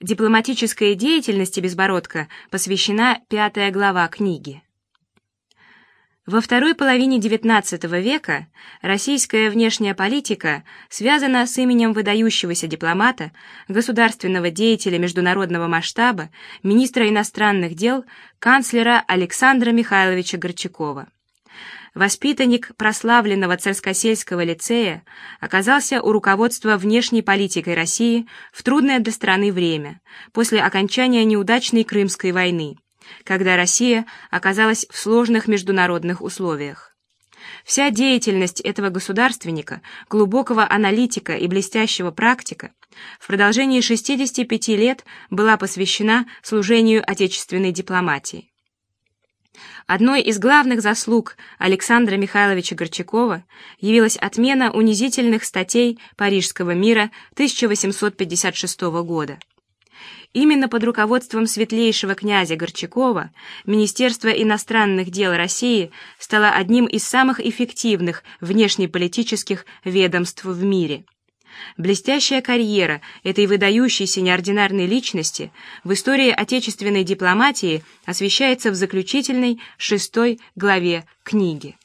Дипломатической деятельности Безбородко посвящена пятая глава книги. Во второй половине XIX века российская внешняя политика связана с именем выдающегося дипломата, государственного деятеля международного масштаба, министра иностранных дел, канцлера Александра Михайловича Горчакова. Воспитанник прославленного Царскосельского лицея оказался у руководства внешней политикой России в трудное для страны время, после окончания неудачной Крымской войны, когда Россия оказалась в сложных международных условиях. Вся деятельность этого государственника, глубокого аналитика и блестящего практика в продолжении 65 лет была посвящена служению отечественной дипломатии. Одной из главных заслуг Александра Михайловича Горчакова явилась отмена унизительных статей Парижского мира 1856 года. Именно под руководством светлейшего князя Горчакова Министерство иностранных дел России стало одним из самых эффективных внешнеполитических ведомств в мире. Блестящая карьера этой выдающейся неординарной личности в истории отечественной дипломатии освещается в заключительной шестой главе книги.